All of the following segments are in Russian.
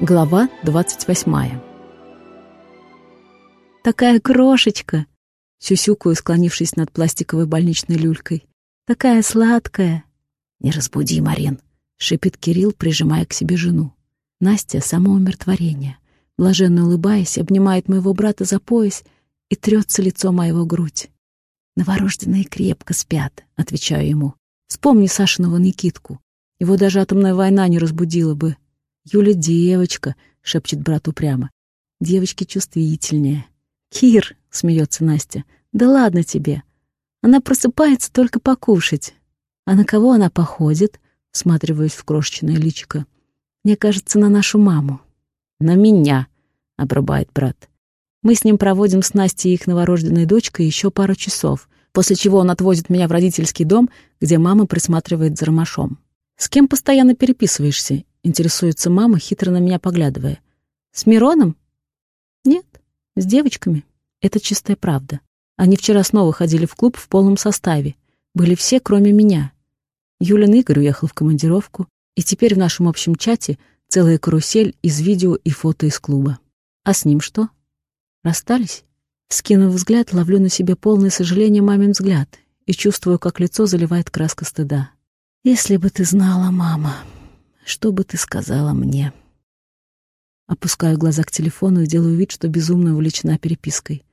Глава 28 «Такая крошечка!» Сюсюкаю, склонившись над пластиковой больничной люлькой. «Такая сладкая!» «Не разбуди, Марин!» — шипит Кирилл, прижимая к себе жену. Настя — само умиротворение. Блаженно улыбаясь, обнимает моего брата за пояс и трется лицо моего грудь. «Новорожденные крепко спят», — отвечаю ему. «Вспомни Сашиного Никитку. Его даже атомная война не разбудила бы. «Юля девочка», — шепчет брат упрямо. «Девочки чувствительнее». «Кир», — смеется Настя, — «да ладно тебе. Она просыпается только покушать. А на кого она походит?» — всматриваясь в крошечное личико. «Мне кажется, на нашу маму». «На меня», — обрубает брат. Мы с ним проводим с Настей и их новорожденной дочкой еще пару часов, после чего он отвозит меня в родительский дом, где мама присматривает за ромашом. «С кем постоянно переписываешься?» — интересуется мама, хитро на меня поглядывая. «С Мироном?» «Нет, с девочками. Это чистая правда. Они вчера снова ходили в клуб в полном составе. Были все, кроме меня. Юлин Игорь уехал в командировку, и теперь в нашем общем чате целая карусель из видео и фото из клуба. А с ним что? Расстались? Скинув взгляд, ловлю на себе полное сожаление мамин взгляд и чувствую, как лицо заливает краска стыда. «Если бы ты знала, мама...» Что бы ты сказала мне? Опускаю глаза к телефону и делаю вид, что безумно увлечена перепиской.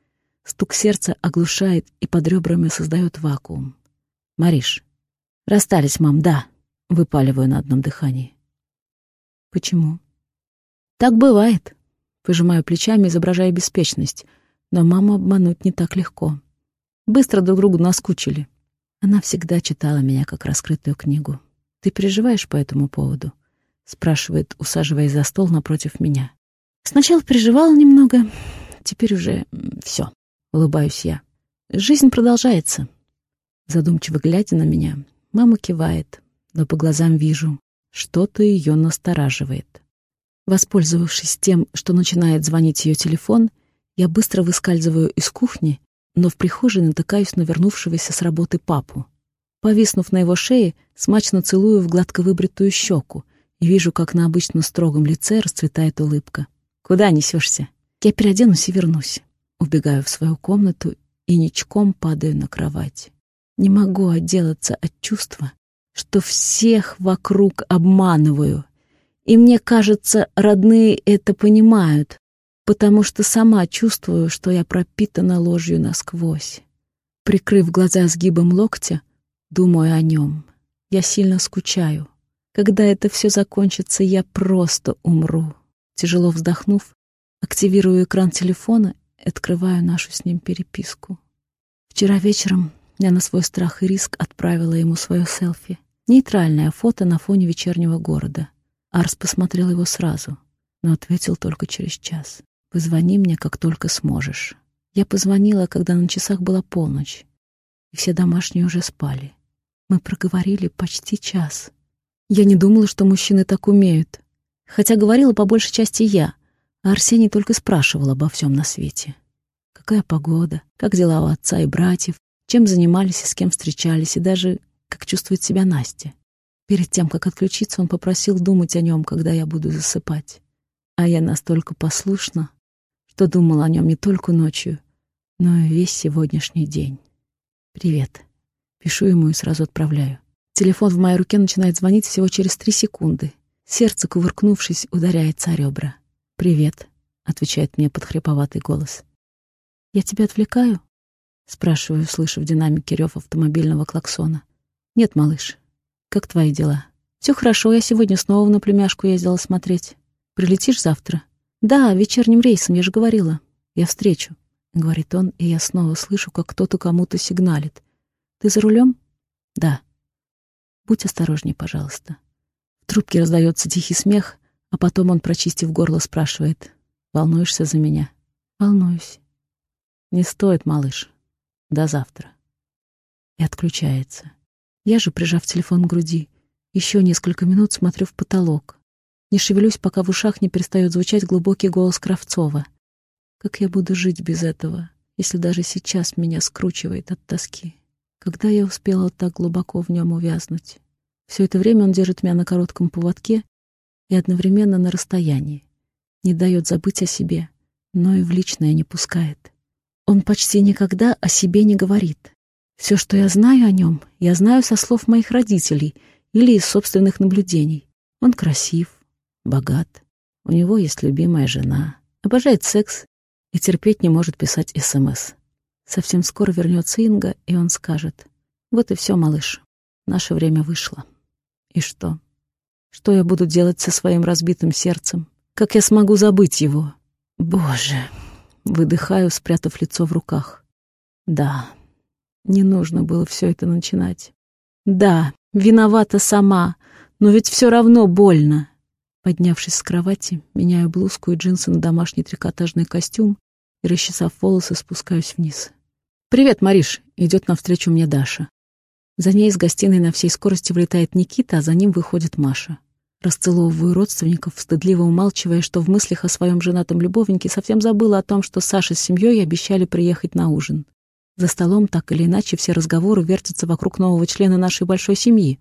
Стук сердца оглушает и под ребрами создает вакуум. «Мариш, расстались, мам, да», — выпаливаю на одном дыхании. «Почему?» «Так бывает», — пожимаю плечами, изображая беспечность, но маму обмануть не так легко. Быстро друг другу наскучили. Она всегда читала меня как раскрытую книгу. Ты переживаешь по этому поводу? Спрашивает, усаживаясь за стол напротив меня. Сначала переживала немного, теперь уже все. Улыбаюсь я. Жизнь продолжается. Задумчиво глядя на меня, мама кивает, но по глазам вижу, что-то ее настораживает. Воспользовавшись тем, что начинает звонить ее телефон, я быстро выскальзываю из кухни, но в прихожей натыкаюсь на вернувшегося с работы папу. Повиснув на его шее, смачно целую в гладко выбритую щеку, и вижу, как на обычно строгом лице расцветает улыбка. «Куда несешься?» «Я переоденусь и вернусь». Убегаю в свою комнату и ничком падаю на кровать. Не могу отделаться от чувства, что всех вокруг обманываю. И мне кажется, родные это понимают, потому что сама чувствую, что я пропитана ложью насквозь. Прикрыв глаза сгибом локтя, думаю о нем. Я сильно скучаю. Когда это все закончится, я просто умру. Тяжело вздохнув, активирую экран телефона и открываю нашу с ним переписку. Вчера вечером я на свой страх и риск отправила ему свое селфи. Нейтральное фото на фоне вечернего города. Арс посмотрел его сразу, но ответил только через час. «Позвони мне, как только сможешь». Я позвонила, когда на часах была полночь, и все домашние уже спали. Мы проговорили почти час. Я не думала, что мужчины так умеют. Хотя говорила по большей части я, а Арсений только спрашивал обо всем на свете. Какая погода, как дела у отца и братьев, чем занимались и с кем встречались, и даже как чувствует себя Настя. Перед тем, как отключиться, он попросил думать о нем, когда я буду засыпать. А я настолько послушна, что думала о нем не только ночью, но и весь сегодняшний день. «Привет». Пишу ему и сразу отправляю. Телефон в моей руке начинает звонить всего через три секунды. Сердце, кувыркнувшись, ударяется о ребра. «Привет», — отвечает мне подхреповатый голос. «Я тебя отвлекаю?» — спрашиваю, услышав динамики рев автомобильного клаксона. «Нет, малыш. Как твои дела?» «Все хорошо, я сегодня снова на племяшку ездила смотреть. Прилетишь завтра?» «Да, вечерним рейсом, я же говорила. Я встречу», — говорит он, и я снова слышу, как кто-то кому-то сигналит. «Ты за рулем?» «Да». Будь осторожней, пожалуйста. В трубке раздается тихий смех, а потом он, прочистив горло, спрашивает. «Волнуешься за меня?» «Волнуюсь». «Не стоит, малыш. До завтра». И отключается. Я же, прижав телефон к груди, еще несколько минут смотрю в потолок. Не шевелюсь, пока в ушах не перестает звучать глубокий голос Кравцова. Как я буду жить без этого, если даже сейчас меня скручивает от тоски? Когда я успела так глубоко в нем увязнуть? Все это время он держит меня на коротком поводке и одновременно на расстоянии. не дает забыть о себе, но и в личное не пускает. Он почти никогда о себе не говорит. Все, что я знаю о нем, я знаю со слов моих родителей или из собственных наблюдений. Он красив, богат, у него есть любимая жена, обожает секс и терпеть не может писать СМС. Совсем скоро вернется Инга, и он скажет, «Вот и все, малыш, наше время вышло». И что? Что я буду делать со своим разбитым сердцем? Как я смогу забыть его? Боже! Выдыхаю, спрятав лицо в руках. Да, не нужно было все это начинать. Да, виновата сама, но ведь все равно больно. Поднявшись с кровати, меняю блузку и джинсы на домашний трикотажный костюм и, расчесав волосы, спускаюсь вниз. «Привет, Мариш!» — идет навстречу мне Даша. За ней из гостиной на всей скорости влетает Никита, а за ним выходит Маша. Расцеловываю родственников, стыдливо умалчивая, что в мыслях о своем женатом любовнике совсем забыла о том, что Саша с семьей обещали приехать на ужин. За столом так или иначе все разговоры вертятся вокруг нового члена нашей большой семьи,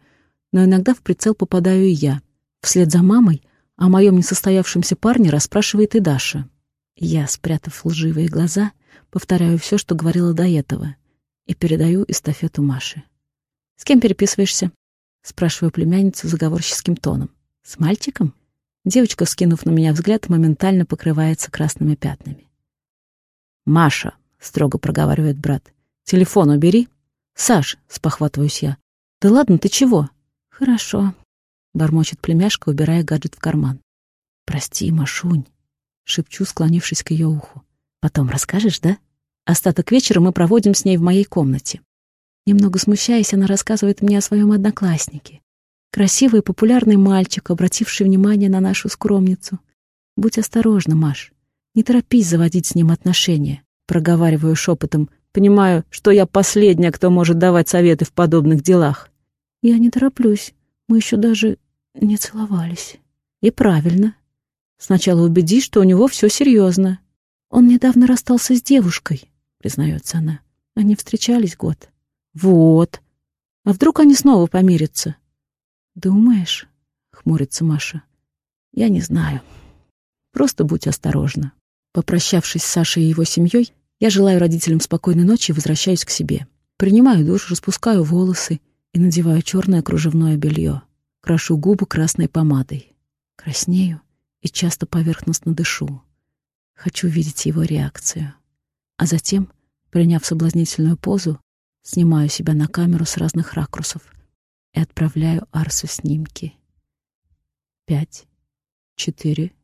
но иногда в прицел попадаю и я. Вслед за мамой о моем несостоявшемся парне расспрашивает и Даша. Я, спрятав лживые глаза, повторяю все, что говорила до этого, и передаю эстафету Маше. «С кем переписываешься?» — спрашиваю племянницу заговорческим тоном. «С мальчиком?» Девочка, скинув на меня взгляд, моментально покрывается красными пятнами. «Маша», — строго проговаривает брат, — «телефон убери». «Саш», — спохватываюсь я, — «да ладно, ты чего?» «Хорошо», — бормочет племяшка, убирая гаджет в карман. «Прости, Машунь», — шепчу, склонившись к ее уху. «Потом расскажешь, да?» Остаток вечера мы проводим с ней в моей комнате. Немного смущаясь, она рассказывает мне о своем однокласснике. Красивый и популярный мальчик, обративший внимание на нашу скромницу. Будь осторожна, Маш. Не торопись заводить с ним отношения. Проговариваю шепотом. Понимаю, что я последняя, кто может давать советы в подобных делах. Я не тороплюсь. Мы еще даже не целовались. И правильно. Сначала убедись, что у него все серьезно. Он недавно расстался с девушкой, признается она. Они встречались год. Вот. А вдруг они снова помирятся? Думаешь? Хмурится Маша. Я не знаю. Просто будь осторожна. Попрощавшись с Сашей и его семьей, я желаю родителям спокойной ночи и возвращаюсь к себе. Принимаю душ, распускаю волосы и надеваю черное кружевное белье. Крашу губы красной помадой. Краснею и часто поверхностно дышу. Хочу видеть его реакцию. А затем, приняв соблазнительную позу, Снимаю себя на камеру с разных ракурсов и отправляю Арсу снимки. Пять, четыре,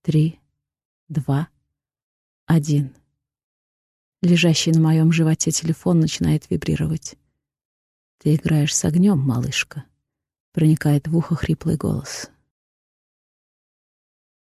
три, два, один. Лежащий на моем животе телефон начинает вибрировать. «Ты играешь с огнем, малышка», — проникает в ухо хриплый голос.